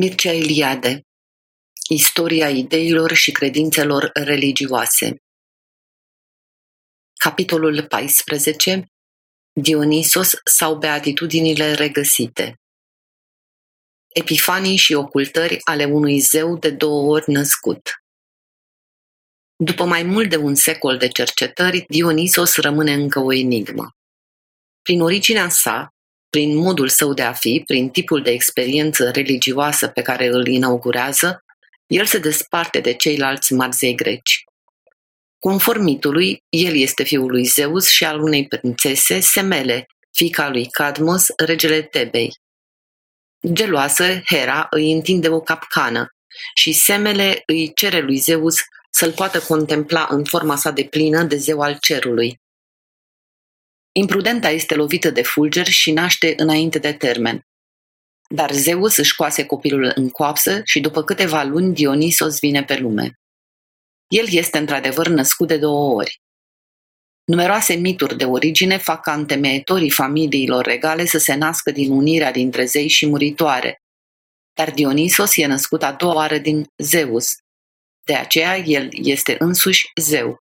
Mircea Eliade Istoria ideilor și credințelor religioase. Capitolul 14 Dionisos sau beatitudinile regăsite. Epifanii și ocultări ale unui zeu de două ori născut. După mai mult de un secol de cercetări, Dionisos rămâne încă o enigmă. Prin originea sa, prin modul său de a fi, prin tipul de experiență religioasă pe care îl inaugurează, el se desparte de ceilalți marzei greci. Conform mitului, el este fiul lui Zeus și al unei prințese, Semele, fica lui Cadmos, regele Tebei. Geloasă, Hera îi întinde o capcană și Semele îi cere lui Zeus să-l poată contempla în forma sa de plină de zeu al cerului. Imprudenta este lovită de fulger și naște înainte de termen. Dar Zeus își coase copilul în coapsă și după câteva luni Dionisos vine pe lume. El este într-adevăr născut de două ori. Numeroase mituri de origine fac ca întemeietorii familiilor regale să se nască din unirea dintre zei și muritoare. Dar Dionisos e născut a doua oară din Zeus. De aceea el este însuși zeu.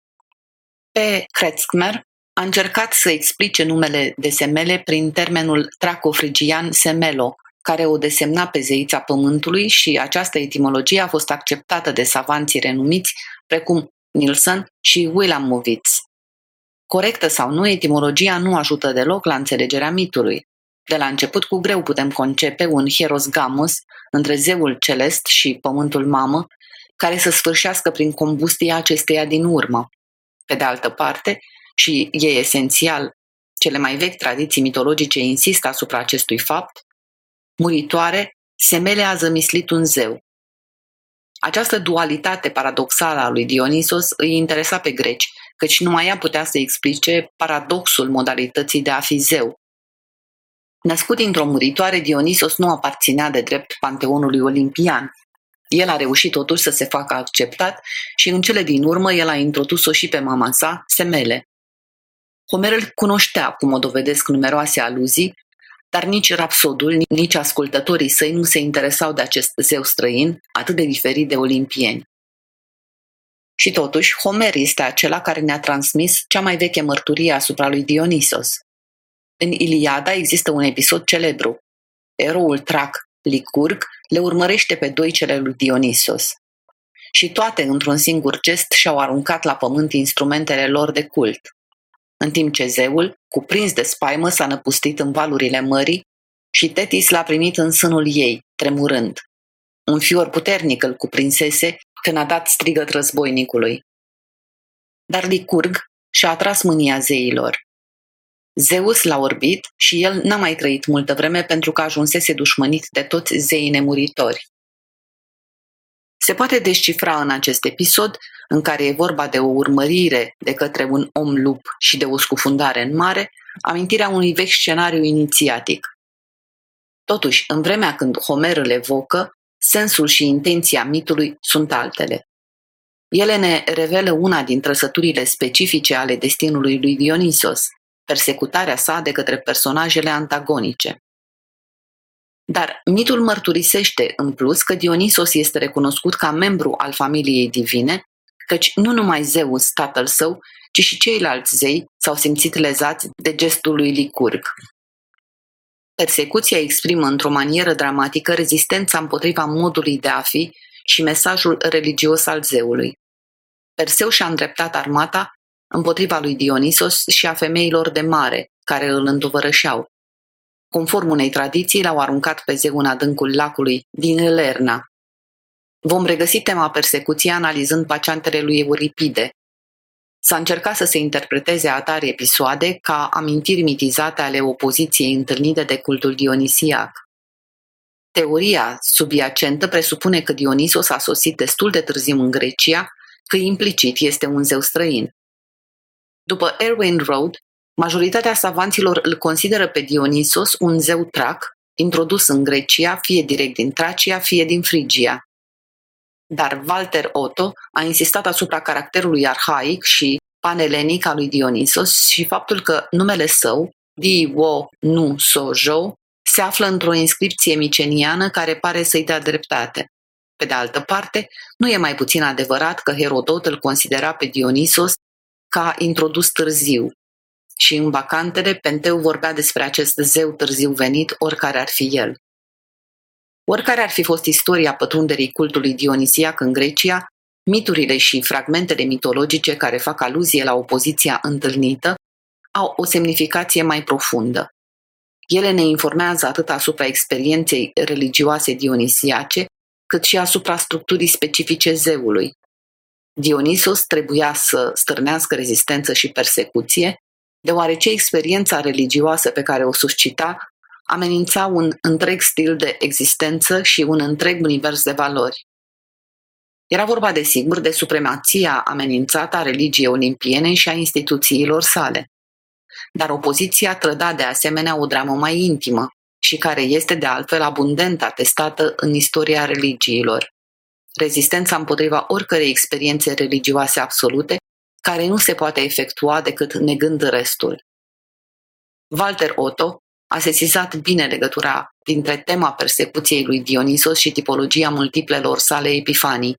Pe Kretzmer, a încercat să explice numele de semele prin termenul tracofrigian semelo, care o desemna pe zeița pământului și această etimologie a fost acceptată de savanții renumiți precum Nilsson și Wilamowitz. Corectă sau nu, etimologia nu ajută deloc la înțelegerea mitului. De la început, cu greu putem concepe un hieros gamos între zeul celest și pământul mamă, care să sfârșească prin combustia acesteia din urmă. Pe de altă parte, și e esențial, cele mai vechi tradiții mitologice insistă asupra acestui fapt, muritoare, Semele a zămislit un zeu. Această dualitate paradoxală a lui Dionisos îi interesa pe greci, căci numai ea putea să explice paradoxul modalității de a fi zeu. Născut dintr-o muritoare, Dionisos nu aparținea de drept panteonului olimpian. El a reușit totuși să se facă acceptat și în cele din urmă el a introdus-o și pe mama sa, Semele. Homer îl cunoștea, cum o dovedesc numeroase aluzii, dar nici rapsodul, nici ascultătorii săi nu se interesau de acest zeu străin, atât de diferit de olimpieni. Și totuși, Homer este acela care ne-a transmis cea mai veche mărturie asupra lui Dionisos. În Iliada există un episod celebru. Eroul Trac, Licurg, le urmărește pe doi cele lui Dionisos. Și toate, într-un singur gest, și-au aruncat la pământ instrumentele lor de cult în timp ce zeul, cuprins de spaimă, s-a năpustit în valurile mării și Tetis l-a primit în sânul ei, tremurând. Un fior puternic îl cuprinsese când a dat strigăt războinicului. Dar Licurg și-a atras mânia zeilor. Zeus l-a orbit și el n-a mai trăit multă vreme pentru că ajunsese dușmănit de toți zeii nemuritori. Se poate descifra în acest episod, în care e vorba de o urmărire de către un om lup și de o scufundare în mare, amintirea unui vechi scenariu inițiatic. Totuși, în vremea când Homer îl evocă, sensul și intenția mitului sunt altele. Ele ne revelă una din trăsăturile specifice ale destinului lui Dionisos, persecutarea sa de către personajele antagonice. Dar mitul mărturisește în plus că Dionisos este recunoscut ca membru al familiei divine, căci nu numai Zeus, tatăl său, ci și ceilalți zei s-au simțit lezați de gestul lui Licurg. Persecuția exprimă într-o manieră dramatică rezistența împotriva modului de a fi și mesajul religios al zeului. Perseu și-a îndreptat armata împotriva lui Dionisos și a femeilor de mare, care îl îndovărășeau, Conform unei tradiții, l-au aruncat pe zeu în adâncul lacului din Lerna. Vom regăsi tema persecuției analizând paciantele lui Euripide. S-a încercat să se interpreteze atare episoade ca amintiri mitizate ale opoziției întâlnite de cultul dionisiac. Teoria subiacentă presupune că Dionisos a sosit destul de târziu în Grecia, că implicit este un zeu străin. După Erwin Road, Majoritatea savanților îl consideră pe Dionisos un zeu trac, introdus în Grecia, fie direct din Tracia, fie din Frigia. Dar Walter Otto a insistat asupra caracterului arhaic și panelenic al lui Dionisos și faptul că numele său, Di Wo Nu So Jo, se află într-o inscripție miceniană care pare să-i dea dreptate. Pe de altă parte, nu e mai puțin adevărat că Herodot îl considera pe Dionisos ca introdus târziu. Și în vacantele, Penteu vorbea despre acest zeu târziu venit, oricare ar fi el. Oricare ar fi fost istoria pătrunderii cultului dionisiac în Grecia, miturile și fragmentele mitologice care fac aluzie la opoziția întâlnită au o semnificație mai profundă. Ele ne informează atât asupra experienței religioase dionisiace, cât și asupra structurii specifice zeului. Dionisos trebuia să stârnească rezistență și persecuție, deoarece experiența religioasă pe care o suscita amenința un întreg stil de existență și un întreg univers de valori. Era vorba, desigur, de supremația amenințată a religiei olimpiene și a instituțiilor sale. Dar opoziția trăda de asemenea o dramă mai intimă și care este de altfel abundent atestată în istoria religiilor. Rezistența împotriva oricărei experiențe religioase absolute, care nu se poate efectua decât negând restul. Walter Otto a sesizat bine legătura dintre tema persecuției lui Dionisos și tipologia multiplelor sale epifanii.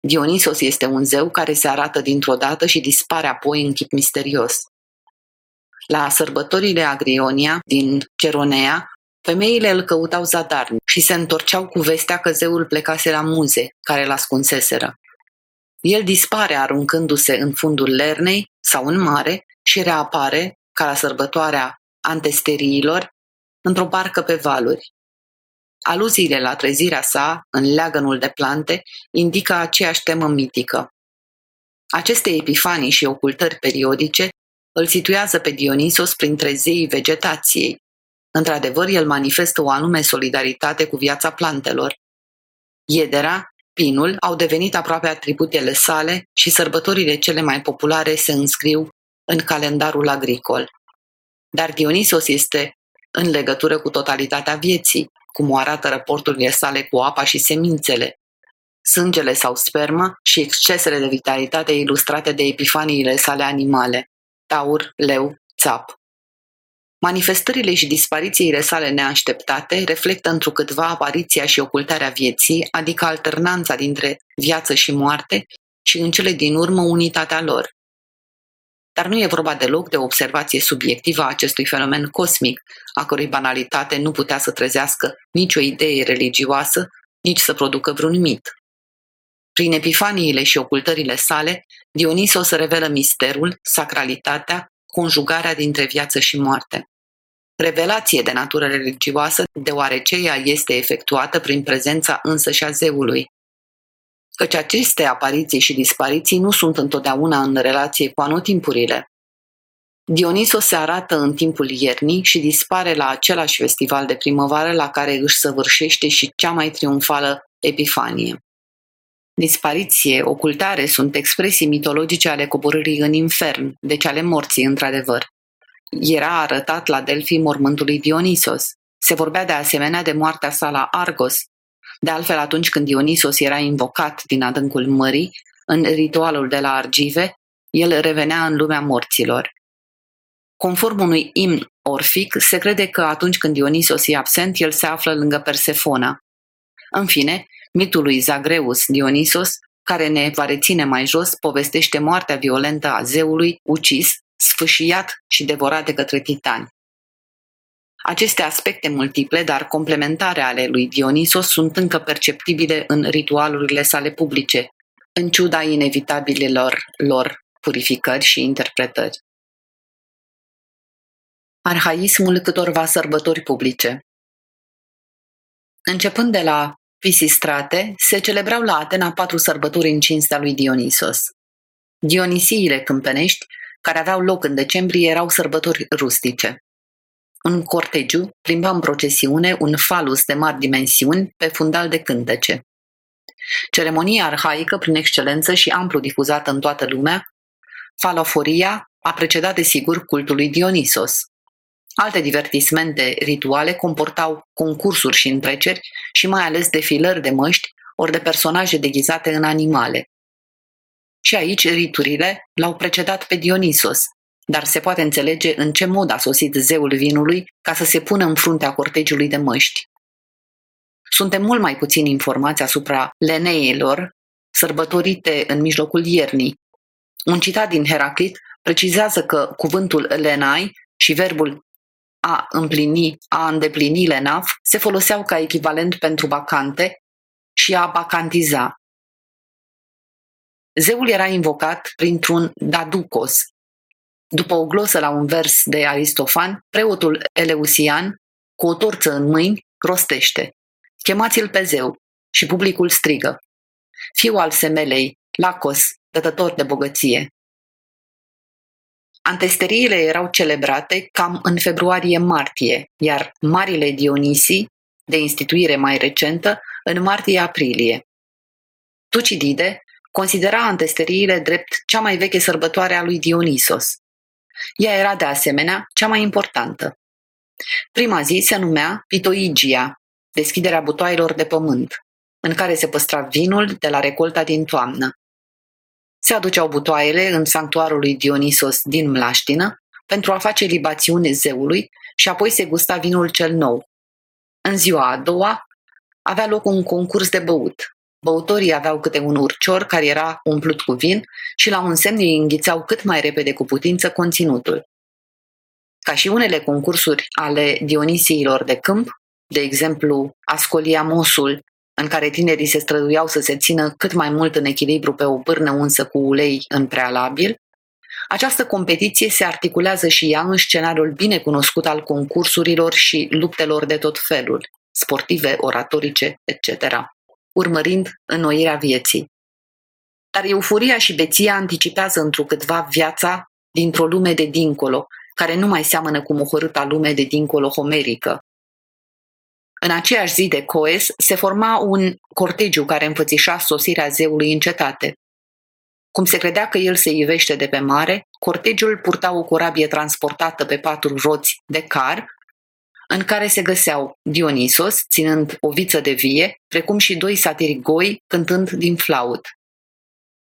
Dionisos este un zeu care se arată dintr-o dată și dispare apoi în chip misterios. La sărbătorile Agrionia din Ceronea, femeile îl căutau zadarnic și se întorceau cu vestea că zeul plecase la muze, care l ascunseseră. El dispare aruncându-se în fundul lernei sau în mare și reapare, ca la sărbătoarea antesteriilor, într-o barcă pe valuri. Aluziile la trezirea sa, în leagănul de plante, indică aceeași temă mitică. Aceste epifanii și ocultări periodice îl situează pe Dionisos printre zeii vegetației. Într-adevăr, el manifestă o anume solidaritate cu viața plantelor. Iedera, pinul au devenit aproape atributele sale și sărbătorile cele mai populare se înscriu în calendarul agricol. Dar Dionisos este în legătură cu totalitatea vieții, cum o arată raporturile sale cu apa și semințele, sângele sau sperma și excesele de vitalitate ilustrate de epifaniile sale animale, taur, leu, țap. Manifestările și disparițiile sale neașteptate reflectă întrucâtva apariția și ocultarea vieții, adică alternanța dintre viață și moarte și în cele din urmă unitatea lor. Dar nu e vorba deloc de o observație subiectivă a acestui fenomen cosmic, a cărui banalitate nu putea să trezească nicio idee religioasă, nici să producă vreun mit. Prin epifaniile și ocultările sale, Dionisos revelă misterul, sacralitatea, conjugarea dintre viață și moarte. Revelație de natură religioasă, deoarece ea este efectuată prin prezența însăși a zeului, căci aceste apariții și dispariții nu sunt întotdeauna în relație cu anotimpurile. Dionisos se arată în timpul iernii și dispare la același festival de primăvară la care își săvârșește și cea mai triumfală epifanie. Dispariție, ocultare sunt expresii mitologice ale coborârii în infern, deci ale morții, într-adevăr. Era arătat la Delphi mormântului Dionisos. Se vorbea de asemenea de moartea sa la Argos, de altfel, atunci când Dionisos era invocat din adâncul mării, în ritualul de la Argive, el revenea în lumea morților. Conform unui imn orfic, se crede că atunci când Dionisos e absent, el se află lângă Persefona. În fine, mitul lui Zagreus Dionisos, care ne va reține mai jos, povestește moartea violentă a zeului, ucis, sfâșiat și devorat de către titani. Aceste aspecte multiple, dar complementare ale lui Dionisos sunt încă perceptibile în ritualurile sale publice, în ciuda inevitabililor lor purificări și interpretări. Arhaismul câtorva sărbători publice Începând de la Pisistrate, se celebrau la Atena patru sărbători în cinstea lui Dionisos. Dionisiile câmpenești, care aveau loc în decembrie, erau sărbători rustice. În cortegiu plimba în procesiune un falus de mari dimensiuni pe fundal de cântece. Ceremonia arhaică prin excelență și amplu difuzată în toată lumea, faloforia a precedat desigur cultului Dionisos. Alte divertismente rituale comportau concursuri și întreceri și mai ales defilări de măști ori de personaje deghizate în animale. Și aici riturile l-au precedat pe Dionisos, dar se poate înțelege în ce mod a sosit zeul vinului ca să se pună în fruntea cortegiului de măști. Suntem mult mai puțin informați asupra leneilor, sărbătorite în mijlocul iernii. Un citat din Heraclit precizează că cuvântul lenai și verbul a împlini, a îndeplini lenaf se foloseau ca echivalent pentru bacante și a bacantiza. Zeul era invocat printr-un daducos. După o glosă la un vers de Aristofan, preotul Eleusian, cu o torță în mâini, rostește. Chemați-l pe zeu și publicul strigă. Fiu al semelei, Lacos, dătător de bogăție. Antesteriile erau celebrate cam în februarie-martie, iar marile Dionisii, de instituire mai recentă, în martie-aprilie. Tucidide considera antesteriile drept cea mai veche sărbătoare a lui Dionisos. Ea era de asemenea cea mai importantă. Prima zi se numea Pitoigia, deschiderea butoailor de pământ, în care se păstra vinul de la recolta din toamnă. Se aduceau butoaiele în sanctuarul lui Dionisos din Mlaștină pentru a face libațiune zeului și apoi se gusta vinul cel nou. În ziua a doua avea loc un concurs de băut. Băutorii aveau câte un urcior care era umplut cu vin și la un semn îi înghițeau cât mai repede cu putință conținutul. Ca și unele concursuri ale Dionisiilor de câmp, de exemplu Ascolia Mosul în care tinerii se străduiau să se țină cât mai mult în echilibru pe o pârnă unsă cu ulei în prealabil, această competiție se articulează și ea în scenariul bine cunoscut al concursurilor și luptelor de tot felul, sportive, oratorice, etc., urmărind înnoirea vieții. Dar euforia și beția anticipează întrucâtva viața dintr-o lume de dincolo, care nu mai seamănă cu mohorâta lume de dincolo homerică, în aceeași zi de Coes se forma un cortegiu care înfățișa sosirea zeului în cetate. Cum se credea că el se ivește de pe mare, cortegiul purta o corabie transportată pe patru roți de car, în care se găseau Dionisos, ținând o viță de vie, precum și doi satiri goi cântând din flaut.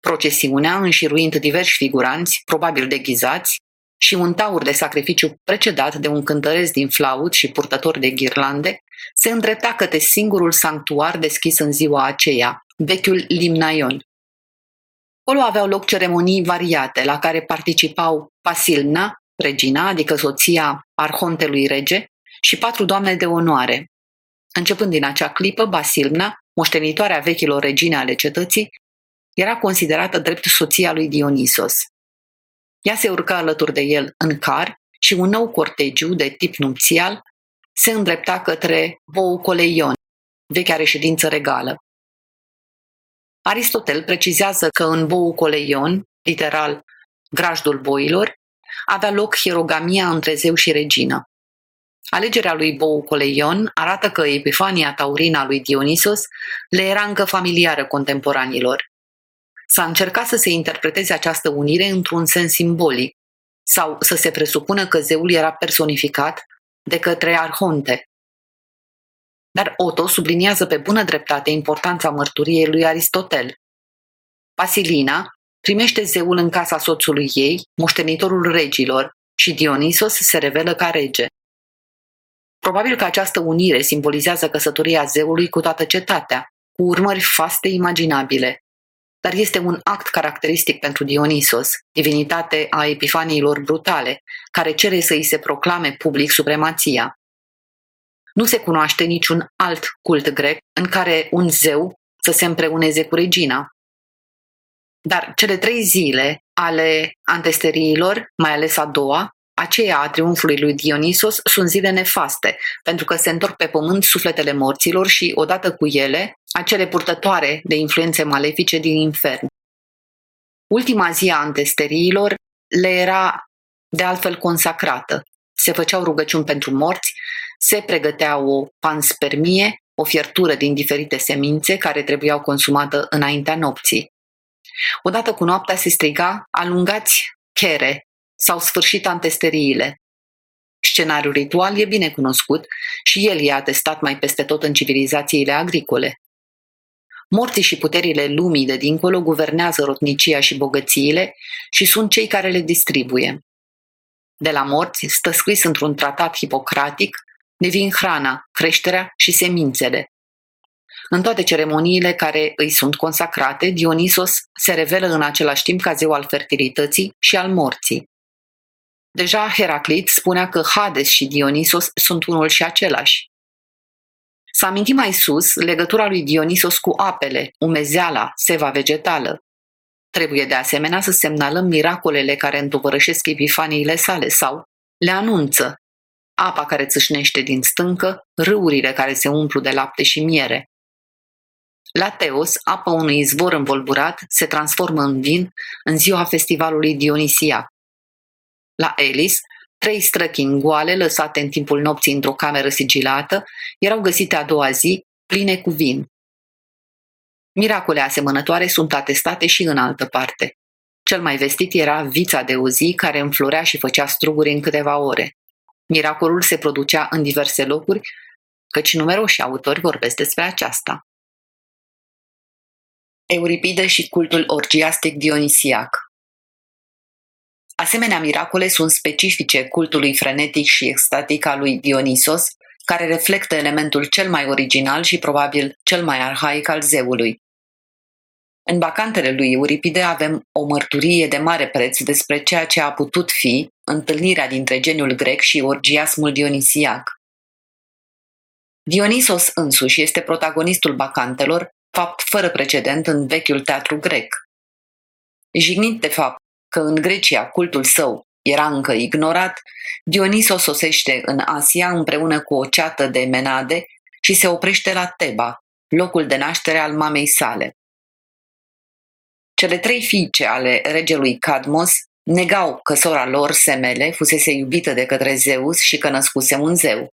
Procesiunea, înșiruind diversi figuranți, probabil deghizați, și un taur de sacrificiu precedat de un cântăresc din flaut și purtător de ghirlande, se îndrepta către singurul sanctuar deschis în ziua aceea, vechiul Limnaion. Acolo aveau loc ceremonii variate, la care participau Pasilna, regina, adică soția arhontelui rege, și patru doamne de onoare. Începând din acea clipă, Basilna, moștenitoarea vechilor regine ale cetății, era considerată drept soția lui Dionisos. Ea se urca alături de el în car și un nou cortegiu de tip nupțial se îndrepta către Boucoleion, vechea reședință regală. Aristotel precizează că în Boucoleion, literal grajdul boilor, avea loc hierogamia între zeu și regină. Alegerea lui Boucoleion arată că epifania taurina a lui Dionisos le era încă familiară contemporanilor. S-a încercat să se interpreteze această unire într-un sens simbolic sau să se presupună că zeul era personificat de către arhonte. Dar Otto subliniază pe bună dreptate importanța mărturiei lui Aristotel. Pasilina primește zeul în casa soțului ei, moștenitorul regilor, și Dionisos se revelă ca rege. Probabil că această unire simbolizează căsătoria zeului cu toată cetatea, cu urmări faste imaginabile, dar este un act caracteristic pentru Dionisos, divinitate a epifaniilor brutale, care cere să îi se proclame public supremația. Nu se cunoaște niciun alt cult grec în care un zeu să se împreuneze cu regina. Dar cele trei zile ale antesteriilor, mai ales a doua, aceea a triumfului lui Dionisos, sunt zile nefaste, pentru că se întorc pe pământ sufletele morților și, odată cu ele, acele purtătoare de influențe malefice din infern. Ultima zi a antesteriilor le era de altfel consacrată. Se făceau rugăciuni pentru morți, se pregătea o panspermie, o fiertură din diferite semințe care trebuiau consumată înaintea nopții. Odată cu noaptea se striga, alungați chere, s-au sfârșit antesteriile. Scenariul ritual e bine cunoscut și el e atestat mai peste tot în civilizațiile agricole. Morții și puterile lumii de dincolo guvernează rotnicia și bogățiile și sunt cei care le distribuie. de la morți stă scris într-un tratat hipocratic, devin hrana, creșterea și semințele. În toate ceremoniile care îi sunt consacrate, Dionisos se revelă în același timp ca zeu al fertilității și al morții. Deja Heraclit spunea că Hades și Dionisos sunt unul și același. Să amintim mai sus legătura lui Dionisos cu apele, umezeala, seva vegetală. Trebuie de asemenea să semnalăm miracolele care întovărășesc epifaniile sale sau le anunță. Apa care țâșnește din stâncă, râurile care se umplu de lapte și miere. La Teos, apa unui izvor învolburat se transformă în vin în ziua festivalului Dionisia. La Elis, trei străchini goale lăsate în timpul nopții într-o cameră sigilată erau găsite a doua zi, pline cu vin. Miracole asemănătoare sunt atestate și în altă parte. Cel mai vestit era vița de o zi care înflorea și făcea struguri în câteva ore. Miracolul se producea în diverse locuri, căci numeroși autori vorbesc despre aceasta. Euripide și cultul orgiastic dionisiac Asemenea miracole sunt specifice cultului frenetic și extatic al lui Dionisos, care reflectă elementul cel mai original și probabil cel mai arhaic al zeului. În bacantele lui Euripide avem o mărturie de mare preț despre ceea ce a putut fi întâlnirea dintre geniul grec și orgiasmul dionisiac. Dionisos însuși este protagonistul bacantelor, fapt fără precedent în vechiul teatru grec. Jignit de fapt că în Grecia cultul său era încă ignorat, Dioniso sosește în Asia împreună cu o ceată de menade și se oprește la Teba, locul de naștere al mamei sale. Cele trei fiice ale regelui Cadmos negau că sora lor, Semele, fusese iubită de către Zeus și că născuse un zeu.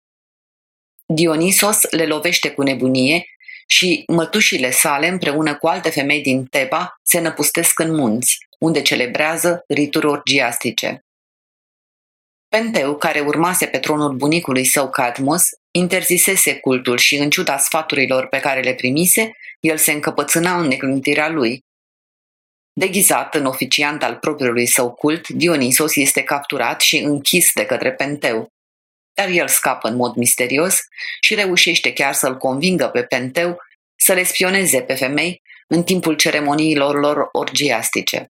Dionisos le lovește cu nebunie și mătușile sale, împreună cu alte femei din Teba, se năpustesc în munți, unde celebrează rituri orgiastice. Penteu, care urmase pe tronul bunicului său Cadmos, interzisese cultul și, în ciuda sfaturilor pe care le primise, el se încăpățâna în neclintirea lui. Deghizat în oficiant al propriului său cult, Dionisos este capturat și închis de către Penteu. Dar el scapă în mod misterios și reușește chiar să-l convingă pe Penteu să le spioneze pe femei în timpul ceremoniilor lor orgiastice.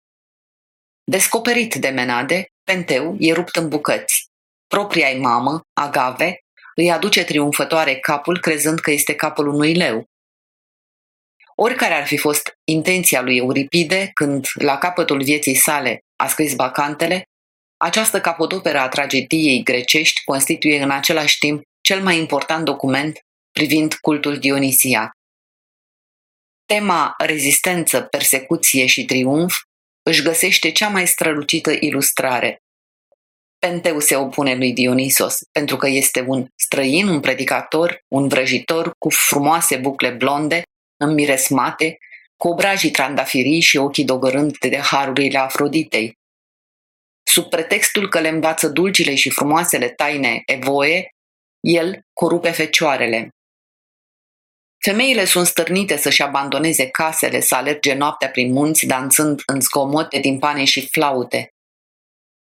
Descoperit de Menade, Penteu e rupt în bucăți. Propria-i mamă, Agave, îi aduce triumfătoare capul crezând că este capul unui leu. Oricare ar fi fost intenția lui Euripide când, la capătul vieții sale, a scris Bacantele, această capodoperă a tragediei grecești constituie în același timp cel mai important document privind cultul Dionisia. Tema rezistență, persecuție și triumf își găsește cea mai strălucită ilustrare. Penteu se opune lui Dionisos pentru că este un străin, un predicator, un vrăjitor cu frumoase bucle blonde, înmiresmate, cu obrajii trandafirii și ochii dogărând de harurile Afroditei. Sub pretextul că le învață dulcile și frumoasele taine evoie, el corupe fecioarele. Femeile sunt stârnite să-și abandoneze casele, să alerge noaptea prin munți, dansând în zgomote, timpane și flaute.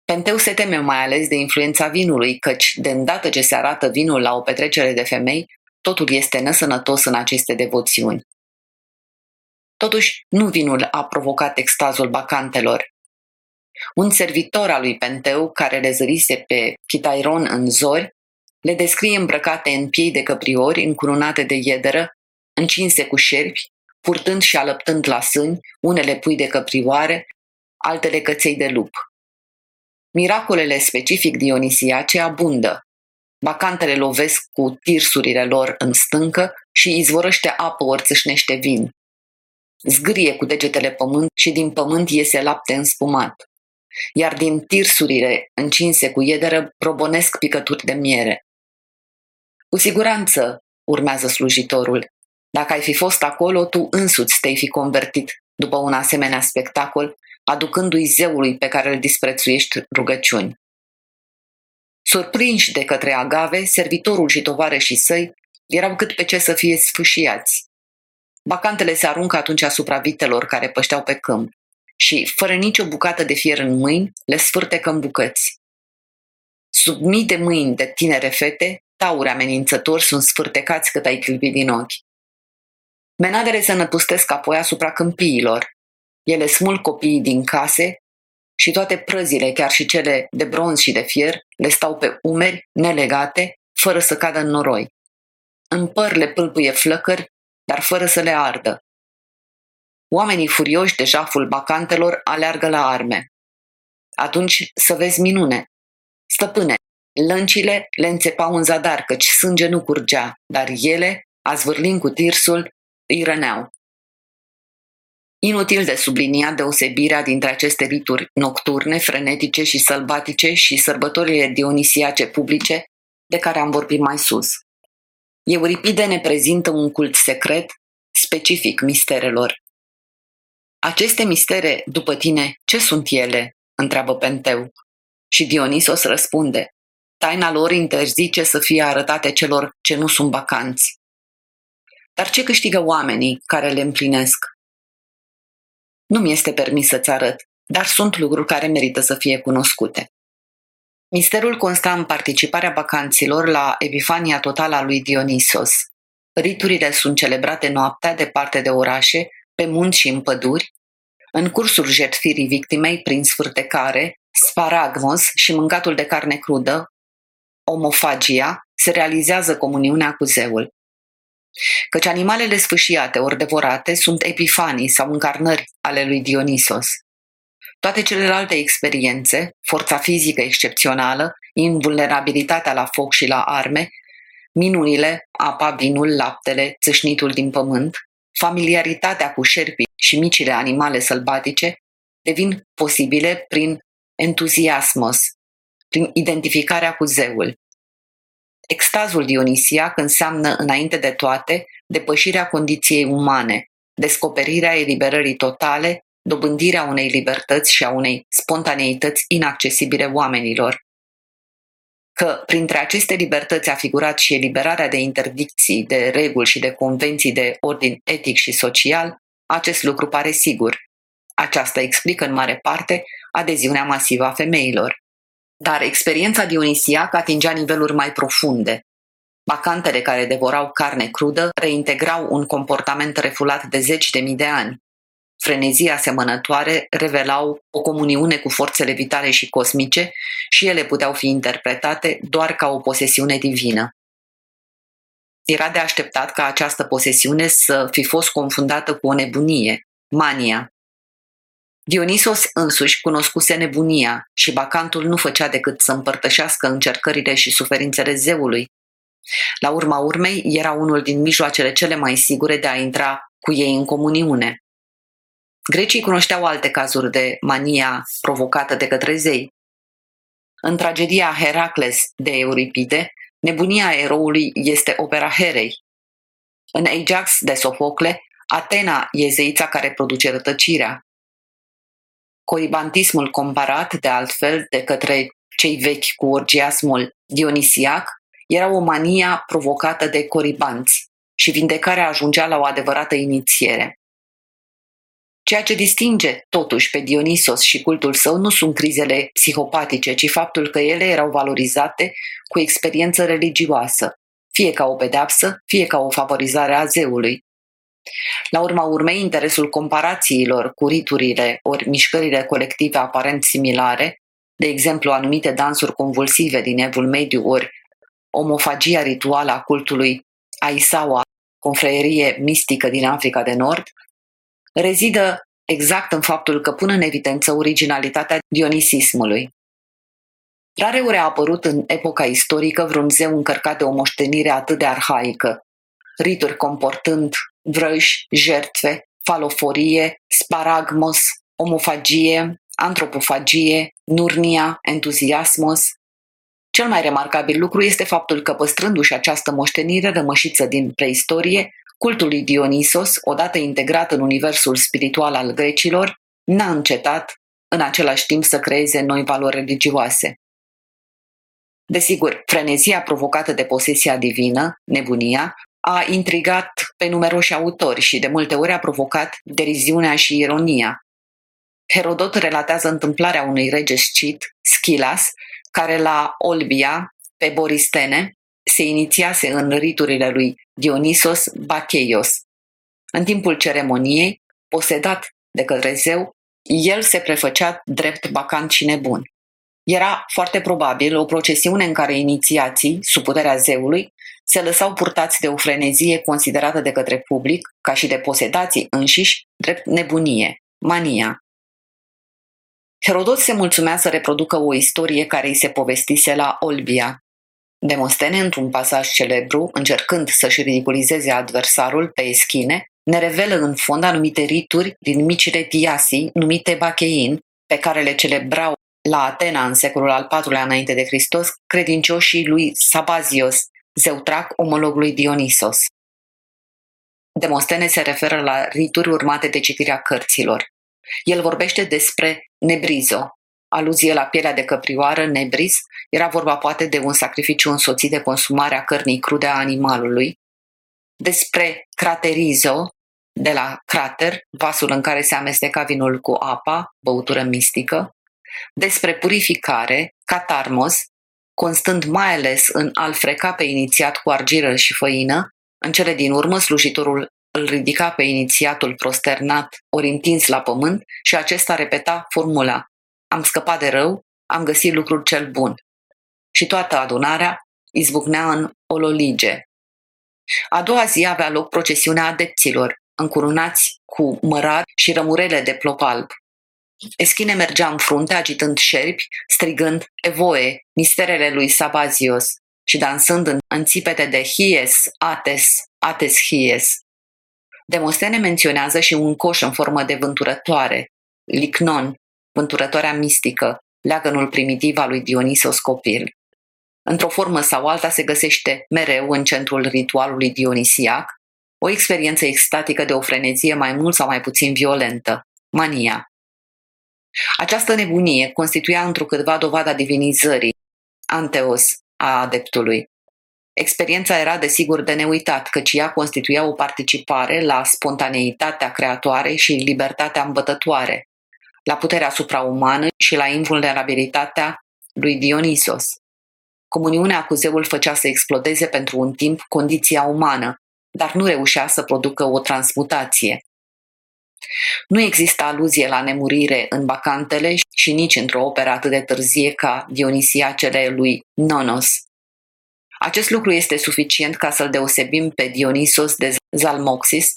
Penteu se teme mai ales de influența vinului, căci, de îndată ce se arată vinul la o petrecere de femei, totul este nesănătos în aceste devoțiuni. Totuși, nu vinul a provocat extazul bacantelor. Un servitor al lui Penteu, care le zărise pe Chitairon în zori, le descrie îmbrăcate în piei de căpriori, încununate de iederă, încinse cu șerpi, purtând și alăptând la sâni, unele pui de căprioare, altele căței de lup. Miracolele specific dionisiace abundă. Bacantele lovesc cu tirsurile lor în stâncă și izvorăște apă ori țâșnește vin. Zgârie cu degetele pământ și din pământ iese lapte înspumat. Iar din tirsurile încinse cu iederă probonesc picături de miere. Cu siguranță, urmează slujitorul, dacă ai fi fost acolo, tu însuți te-ai fi convertit după un asemenea spectacol, aducându-i zeului pe care îl disprețuiești rugăciuni. Surprinși de către Agave, servitorul și tovarășii săi erau cât pe ce să fie sfâșiați. Bacantele se aruncă atunci asupra vitelor care pășteau pe câmp și, fără nicio bucată de fier în mâini, le sfârtecă în bucăți. Sub mii de mâini de tinere fete, tauri amenințători sunt sfârtecați cât ai clipi din ochi. Menadele se năpustesc apoi asupra câmpiilor. Ele smulg copiii din case și toate prăzile, chiar și cele de bronz și de fier, le stau pe umeri, nelegate, fără să cadă în noroi. În păr le pâlpâie flăcări, dar fără să le ardă. Oamenii furioși de jaful bacantelor aleargă la arme. Atunci să vezi minune. Stăpâne, lăncile le înțepau în zadar, căci sânge nu curgea, dar ele, azvârlind cu tirsul, îi răneau. Inutil de subliniat deosebirea dintre aceste rituri nocturne, frenetice și sălbatice și sărbătorile dionisiace publice de care am vorbit mai sus. Euripide ne prezintă un cult secret, specific misterelor. Aceste mistere, după tine, ce sunt ele? întreabă Penteu. Și Dionisos răspunde, taina lor interzice să fie arătate celor ce nu sunt bacanți. Dar ce câștigă oamenii care le împlinesc? Nu mi este permis să-ți arăt, dar sunt lucruri care merită să fie cunoscute. Misterul consta în participarea bacanților la epifania totală a lui Dionisos. Riturile sunt celebrate noaptea departe de orașe, pe munți și în păduri, în cursul jertfirii victimei prin sfârtecare, sparagmos și mâncatul de carne crudă, omofagia, se realizează comuniunea cu zeul. Căci animalele sfâșiate ori devorate sunt epifanii sau încarnări ale lui Dionisos. Toate celelalte experiențe, forța fizică excepțională, invulnerabilitatea la foc și la arme, minunile, apa, vinul, laptele, țâșnitul din pământ, familiaritatea cu șerpii și micile animale sălbatice devin posibile prin entuziasmos, prin identificarea cu zeul. Extazul dionisiac înseamnă, înainte de toate, depășirea condiției umane, descoperirea eliberării totale, dobândirea unei libertăți și a unei spontaneități inaccesibile oamenilor. Că printre aceste libertăți a figurat și eliberarea de interdicții, de reguli și de convenții de ordin etic și social, acest lucru pare sigur. Aceasta explică în mare parte adeziunea masivă a femeilor. Dar experiența dionisiacă atingea niveluri mai profunde. Bacantele care devorau carne crudă reintegrau un comportament refulat de zeci de mii de ani. Frenezii asemănătoare revelau o comuniune cu forțele vitale și cosmice și ele puteau fi interpretate doar ca o posesiune divină. Era de așteptat ca această posesiune să fi fost confundată cu o nebunie, mania. Dionisos însuși cunoscuse nebunia și bacantul nu făcea decât să împărtășească încercările și suferințele zeului. La urma urmei, era unul din mijloacele cele mai sigure de a intra cu ei în comuniune. Grecii cunoșteau alte cazuri de mania provocată de către zei. În tragedia Heracles de Euripide, nebunia eroului este opera Herei. În Ajax de Sofocle, Atena e zeița care produce rătăcirea. Coribantismul comparat, de altfel, de către cei vechi cu orgiasmul dionisiac, era o mania provocată de coribanți și vindecarea ajungea la o adevărată inițiere. Ceea ce distinge, totuși, pe Dionisos și cultul său nu sunt crizele psihopatice, ci faptul că ele erau valorizate cu experiență religioasă, fie ca o pedeapsă, fie ca o favorizare a zeului. La urma urmei, interesul comparațiilor cu riturile ori mișcările colective aparent similare, de exemplu anumite dansuri convulsive din Evul Mediu ori omofagia rituală a cultului Aisawa, confreierie mistică din Africa de Nord, rezidă exact în faptul că pun în evidență originalitatea dionisismului. Rare ori a apărut în epoca istorică vreun zeu încărcat de o moștenire atât de arhaică, rituri comportând vrăși, jertfe, faloforie, sparagmos, omofagie, antropofagie, nurnia, entuziasmos. Cel mai remarcabil lucru este faptul că păstrându-și această moștenire rămășiță din preistorie, Cultul lui Dionisos, odată integrat în universul spiritual al grecilor, n-a încetat în același timp să creeze noi valori religioase. Desigur, frenezia provocată de posesia divină, nebunia, a intrigat pe numeroși autori și de multe ori a provocat deriziunea și ironia. Herodot relatează întâmplarea unui rege scit, Schilas, care la Olbia, pe Boristene, se inițiase în riturile lui Dionisos Bacheios. În timpul ceremoniei, posedat de către zeu, el se prefăcea drept bacant și nebun. Era foarte probabil o procesiune în care inițiații, sub puterea zeului, se lăsau purtați de o frenezie considerată de către public, ca și de posedații înșiși, drept nebunie, mania. Herodot se mulțumea să reproducă o istorie care îi se povestise la Olbia. Demostene, într-un pasaj celebru, încercând să-și ridiculizeze adversarul pe eschine, ne revelă în fond anumite rituri din micile diasii, numite bachein, pe care le celebrau la Atena în secolul al IV-lea înainte de Hristos credincioșii lui Sabazios, zeutrac omolog lui Dionisos. Demostene se referă la rituri urmate de citirea cărților. El vorbește despre nebrizo, aluzie la pielea de căprioară, nebris, era vorba poate de un sacrificiu însoțit de consumarea cărnii crude a animalului, despre craterizo, de la crater, vasul în care se amesteca vinul cu apa, băutură mistică, despre purificare, catarmos, constând mai ales în a-l freca pe inițiat cu argilă și făină, în cele din urmă slujitorul îl ridica pe inițiatul prosternat, ori întins la pământ și acesta repeta formula Am scăpat de rău, am găsit lucrul cel bun. Și toată adunarea izbucnea în ololige. A doua zi avea loc procesiunea adepților, încurunați cu mărat și rămurele de plop alb. Eschine mergea în frunte, agitând șerpi, strigând Evoe, misterele lui Sabazios și dansând în, în țipete de Hies, Ates, Ates Hies. Demostene menționează și un coș în formă de vânturătoare, Licnon, vânturătoarea mistică, leagănul primitiv al lui Dionisos copil. Într-o formă sau alta se găsește mereu în centrul ritualului dionisiac, o experiență extatică de o frenezie mai mult sau mai puțin violentă, mania. Această nebunie constituia întrucâtva dovada divinizării, anteos, a adeptului. Experiența era desigur de neuitat, căci ea constituia o participare la spontaneitatea creatoare și libertatea îmbătătoare, la puterea supraumană și la invulnerabilitatea lui Dionisos. Comuniunea cu zeul făcea să explodeze pentru un timp condiția umană, dar nu reușea să producă o transmutație. Nu există aluzie la nemurire în bacantele și nici într-o operă atât de târzie ca Dionisiacele lui Nonos. Acest lucru este suficient ca să-l deosebim pe Dionisos de Zalmoxis,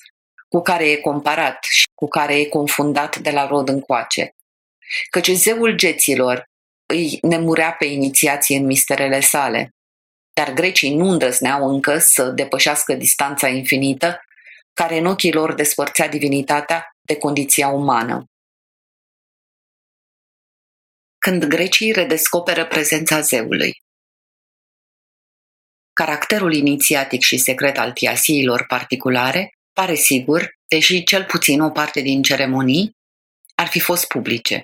cu care e comparat și cu care e confundat de la rod încoace. Căci zeul geților îi nemurea pe inițiații în misterele sale dar grecii nu îndrăzneau încă să depășească distanța infinită care în ochii lor despărțea divinitatea de condiția umană. Când grecii redescoperă prezența zeului. Caracterul inițiatic și secret al tiasiilor particulare pare sigur, deși cel puțin o parte din ceremonii ar fi fost publice.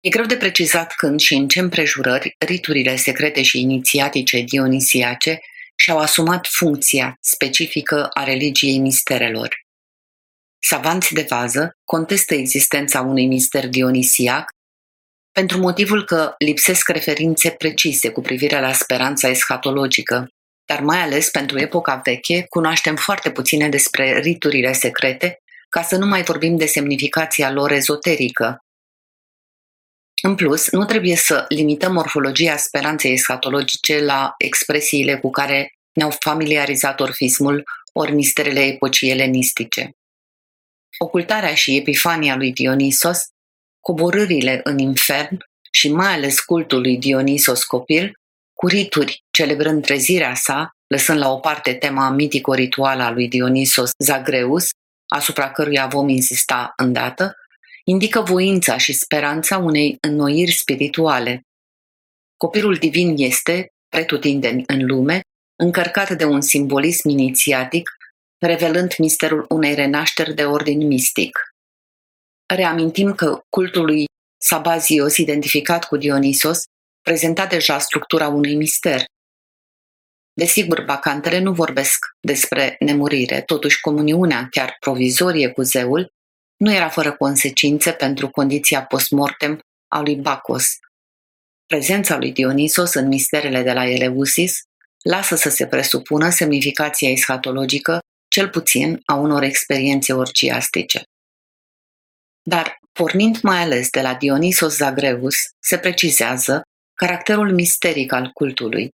E greu de precizat când și în ce împrejurări riturile secrete și inițiatice dionisiace și-au asumat funcția specifică a religiei misterelor. Savanți de vază contestă existența unui mister dionisiac pentru motivul că lipsesc referințe precise cu privire la speranța eschatologică, dar mai ales pentru epoca veche cunoaștem foarte puține despre riturile secrete, ca să nu mai vorbim de semnificația lor ezoterică, în plus, nu trebuie să limităm morfologia speranței eschatologice la expresiile cu care ne-au familiarizat orfismul ori misterele epocii elenistice. Ocultarea și epifania lui Dionisos, coborârile în infern și mai ales cultul lui Dionisos copil, cu rituri celebrând trezirea sa, lăsând la o parte tema mitico-rituală a lui Dionisos Zagreus, asupra căruia vom insista îndată, indică voința și speranța unei înnoiri spirituale. Copilul divin este, pretutindeni în lume, încărcat de un simbolism inițiatic, revelând misterul unei renașteri de ordin mistic. Reamintim că cultul lui Sabazios, identificat cu Dionisos, prezenta deja structura unui mister. Desigur, bacantele nu vorbesc despre nemurire, totuși comuniunea, chiar provizorie cu zeul, nu era fără consecințe pentru condiția postmortem a lui Bacos. Prezența lui Dionisos în misterele de la Eleusis lasă să se presupună semnificația eschatologică, cel puțin a unor experiențe orgiastice. Dar, pornind mai ales de la Dionisos Zagreus, se precizează caracterul misteric al cultului.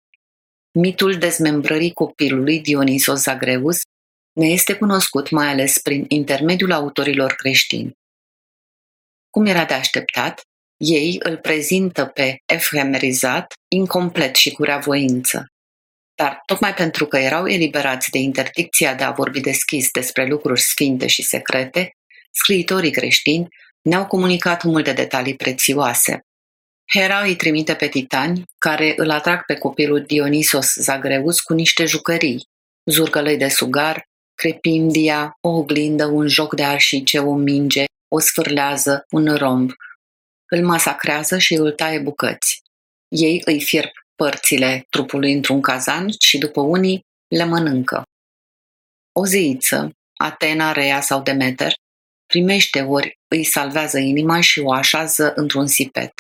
Mitul dezmembrării copilului Dionisos Zagreus ne este cunoscut mai ales prin intermediul autorilor creștini. Cum era de așteptat, ei îl prezintă pe efemerizat, incomplet și cu voință. Dar tocmai pentru că erau eliberați de interdicția de a vorbi deschis despre lucruri sfinte și secrete, scriitorii creștini ne-au comunicat multe detalii prețioase. Hera îi trimite pe titani, care îl atrag pe copilul Dionisos Zagreus cu niște jucării, zurgălăi de sugar, crepindia, o oglindă, un joc de arșice, o minge, o sfârlează, un romb. Îl masacrează și îl taie bucăți. Ei îi fierb părțile trupului într-un cazan și după unii le mănâncă. O zeiță, Atena, Rea sau Demeter, primește ori îi salvează inima și o așează într-un sipet.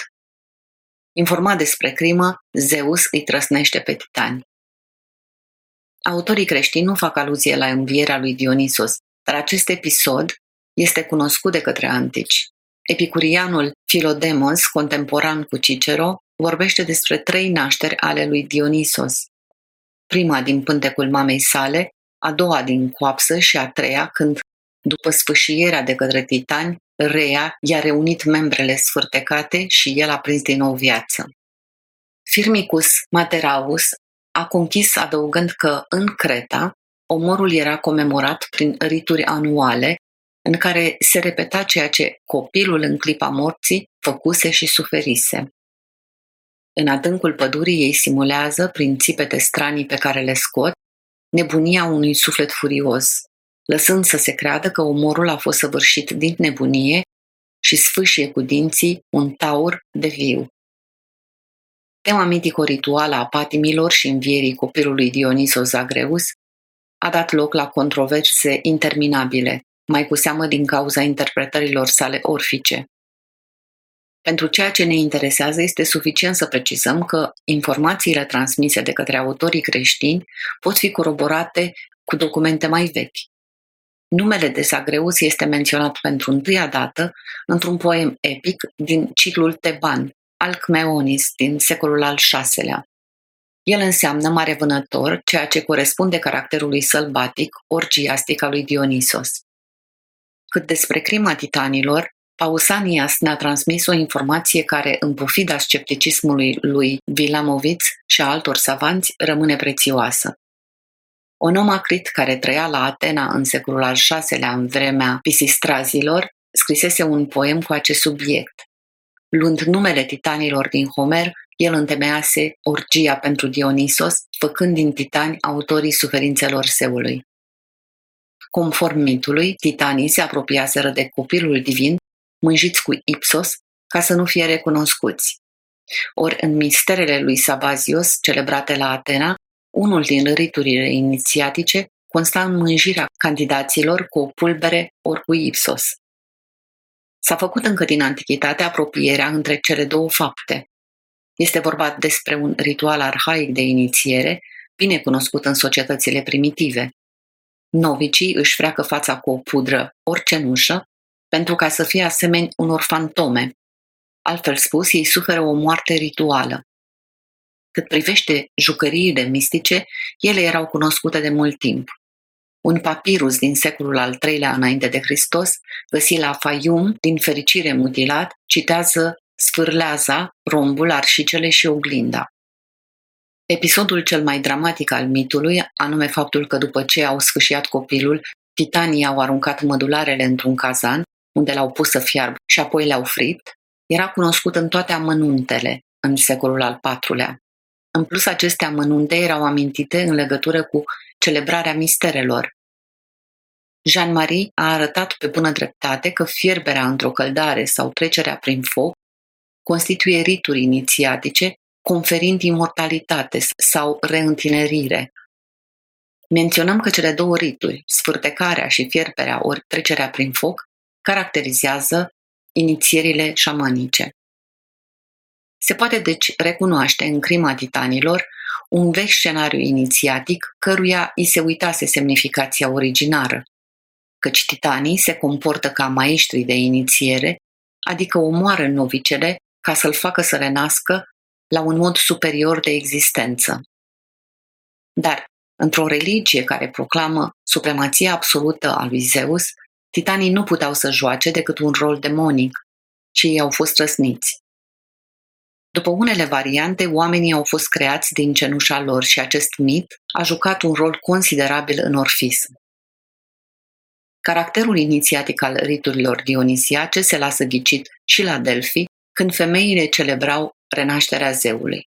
Informat despre crimă, Zeus îi trăsnește pe titani. Autorii creștini nu fac aluzie la învierea lui Dionisos, dar acest episod este cunoscut de către antici. Epicurianul Filodemos, contemporan cu Cicero, vorbește despre trei nașteri ale lui Dionisos. Prima din pântecul mamei sale, a doua din coapsă și a treia când, după sfâșierea de către titani, Rea i-a reunit membrele sfârtecate și el a prins din nou viață. Firmicus Materaus a conchis adăugând că în Creta omorul era comemorat prin rituri anuale în care se repeta ceea ce copilul în clipa morții făcuse și suferise. În adâncul pădurii ei simulează, prin țipete stranii pe care le scot, nebunia unui suflet furios, lăsând să se creadă că omorul a fost săvârșit din nebunie și sfâșie cu dinții un taur de viu. Tema mitico-rituală a patimilor și învierii copilului Dionisos Zagreus a dat loc la controverse interminabile, mai cu seamă din cauza interpretărilor sale orfice. Pentru ceea ce ne interesează este suficient să precizăm că informațiile transmise de către autorii creștini pot fi coroborate cu documente mai vechi. Numele de Zagreus este menționat pentru întâia dată într-un poem epic din ciclul Teban, al Cmeonis din secolul al VI-lea. El înseamnă mare vânător, ceea ce corespunde caracterului sălbatic, orgiastic al lui Dionisos. Cât despre crima titanilor, Pausanias ne-a transmis o informație care, în pofida scepticismului lui Vilamoviț și a altor savanți, rămâne prețioasă. Onomacrit, care trăia la Atena în secolul al VI-lea în vremea pisistrazilor, scrisese un poem cu acest subiect. Luând numele titanilor din Homer, el întemeiase orgia pentru Dionisos, făcând din titani autorii suferințelor seului. Conform mitului, titanii se apropiaseră de copilul divin, mânjiți cu ipsos, ca să nu fie recunoscuți. Ori în misterele lui Sabazios, celebrate la Atena, unul din riturile inițiatice consta în mânjirea candidaților cu o pulbere ori cu ipsos. S-a făcut încă din antichitate apropierea între cele două fapte. Este vorba despre un ritual arhaic de inițiere, bine cunoscut în societățile primitive. Novicii își freacă fața cu o pudră, ori cenușă, pentru ca să fie asemeni unor fantome. Altfel spus, ei suferă o moarte rituală. Cât privește jucăriile mistice, ele erau cunoscute de mult timp. Un papirus din secolul al III-lea înainte de Hristos, găsit la Fayum, din fericire mutilat, citează sfârleaza, rombul, arșicele și oglinda. Episodul cel mai dramatic al mitului, anume faptul că după ce au sfâșiat copilul, titanii au aruncat mădularele într-un cazan, unde l-au pus să fiarbă și apoi le-au fript, era cunoscut în toate amănuntele în secolul al IV-lea. În plus, aceste amănunte erau amintite în legătură cu celebrarea misterelor. Jean-Marie a arătat pe bună dreptate că fierberea într-o căldare sau trecerea prin foc constituie rituri inițiatice, conferind imortalitate sau reîntinerire. Menționăm că cele două rituri, sfârtecarea și fierberea ori trecerea prin foc, caracterizează inițierile șamanice. Se poate deci recunoaște în crima titanilor un vechi scenariu inițiatic căruia îi se uitase semnificația originară, căci titanii se comportă ca maestri de inițiere, adică omoară novicele ca să-l facă să renască la un mod superior de existență. Dar, într-o religie care proclamă supremația absolută a lui Zeus, titanii nu puteau să joace decât un rol demonic, ci ei au fost răsniți. După unele variante, oamenii au fost creați din cenușa lor și acest mit a jucat un rol considerabil în orfism. Caracterul inițiatic al riturilor dionisiace se lasă ghicit și la Delphi, când femeile celebrau renașterea zeului.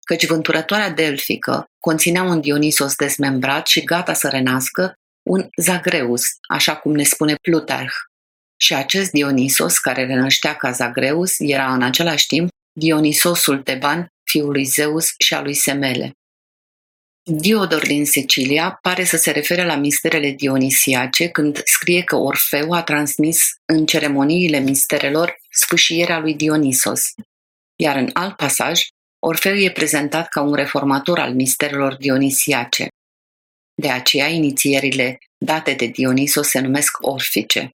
Căci vânturătoarea delfică conținea un Dionisos desmembrat și gata să renască, un Zagreus, așa cum ne spune Plutarh. Și acest Dionisos, care renăștea ca Zagreus, era în același timp Dionisosul Teban, fiul lui Zeus și al lui Semele. Diodor din Sicilia pare să se refere la misterele dionisiace când scrie că Orfeu a transmis în ceremoniile misterelor sfâșierea lui Dionisos. Iar în alt pasaj, Orfeu e prezentat ca un reformator al misterelor dionisiace. De aceea, inițierile date de Dionisos se numesc orfice.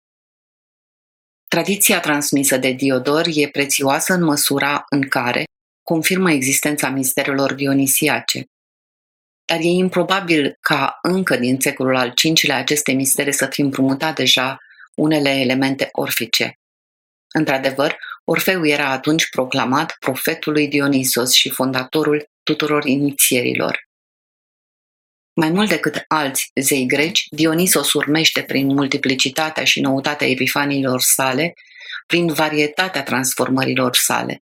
Tradiția transmisă de Diodor e prețioasă în măsura în care confirmă existența misterelor dionisiace. Dar e improbabil ca încă din secolul al V-lea aceste mistere să fi împrumutat deja unele elemente orfice. Într-adevăr, Orfeu era atunci proclamat profetul lui Dionisos și fondatorul tuturor inițierilor. Mai mult decât alți zei greci, Dionisos urmește prin multiplicitatea și noutatea epifaniilor sale, prin varietatea transformărilor sale.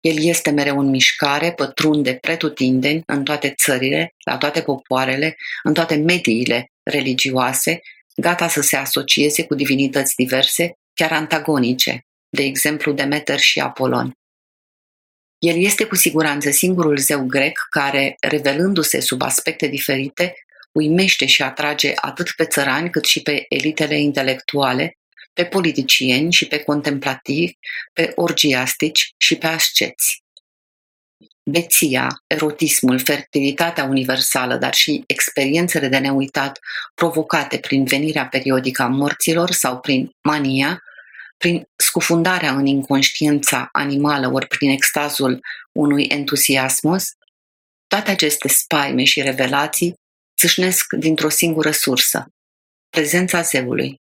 El este mereu în mișcare, pătrunde pretutindeni în toate țările, la toate popoarele, în toate mediile religioase, gata să se asocieze cu divinități diverse, chiar antagonice, de exemplu Demeter și Apolon. El este cu siguranță singurul zeu grec care, revelându-se sub aspecte diferite, uimește și atrage atât pe țărani cât și pe elitele intelectuale, pe politicieni și pe contemplativi, pe orgiastici și pe asceți. Beția, erotismul, fertilitatea universală, dar și experiențele de neuitat provocate prin venirea periodică a morților sau prin mania, prin scufundarea în inconștiența animală ori prin extazul unui entuziasmos, toate aceste spaime și revelații țâșnesc dintr-o singură sursă, prezența zeului.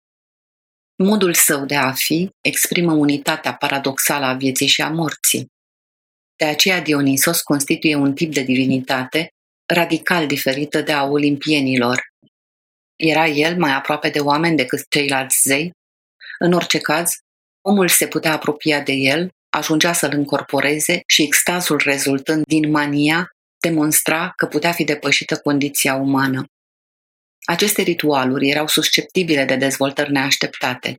Modul său de a fi exprimă unitatea paradoxală a vieții și a morții. De aceea Dionisos constituie un tip de divinitate radical diferită de a olimpienilor. Era el mai aproape de oameni decât ceilalți zei? În orice caz, Omul se putea apropia de el, ajungea să-l încorporeze și extazul rezultând din mania demonstra că putea fi depășită condiția umană. Aceste ritualuri erau susceptibile de dezvoltări neașteptate.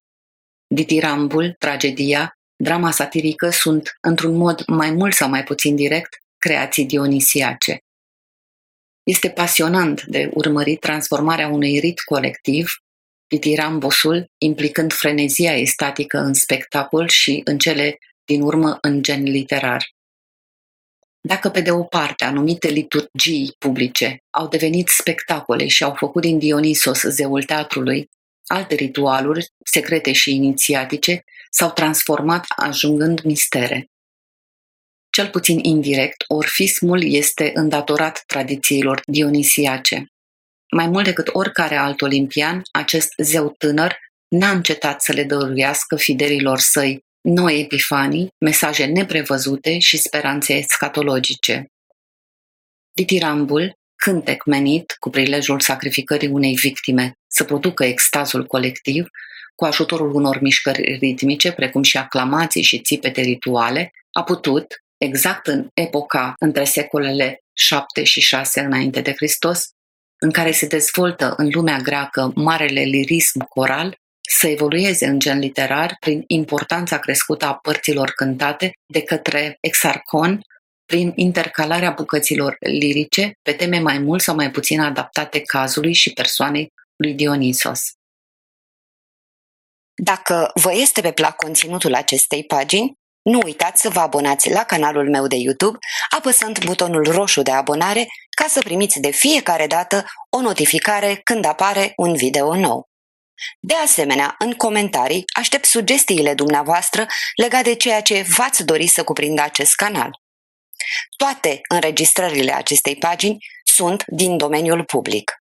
Ditirambul, tragedia, drama satirică sunt, într-un mod mai mult sau mai puțin direct, creații dionisiace. Este pasionant de urmărit transformarea unui rit colectiv Ditirambusul, implicând frenezia estatică în spectacol și, în cele din urmă, în gen literar. Dacă, pe de o parte, anumite liturgii publice au devenit spectacole și au făcut din Dionisos zeul teatrului, alte ritualuri, secrete și inițiatice, s-au transformat ajungând mistere. Cel puțin indirect, orfismul este îndatorat tradițiilor dionisiace. Mai mult decât oricare alt olimpian, acest zeu tânăr n-a încetat să le dăruiască fidelilor săi noi epifanii, mesaje neprevăzute și speranțe escatologice. Ditirambul, cântec menit cu prilejul sacrificării unei victime să producă extazul colectiv, cu ajutorul unor mișcări ritmice, precum și aclamații și țipete rituale, a putut, exact în epoca între secolele 7 și 6 înainte de Hristos, în care se dezvoltă în lumea greacă marele lirism coral, să evolueze în gen literar prin importanța crescută a părților cântate de către Exarcon, prin intercalarea bucăților lirice pe teme mai mult sau mai puțin adaptate cazului și persoanei lui Dionisos. Dacă vă este pe plac conținutul acestei pagini, Nu uitați să vă abonați la canalul meu de YouTube apăsând butonul roșu de abonare ca să primiți de fiecare dată o notificare când apare un video nou. De asemenea, în comentarii aștept sugestiile dumneavoastră legate de ceea ce v-ați dori să cuprindă acest canal. Toate înregistrările acestei pagini sunt din domeniul public.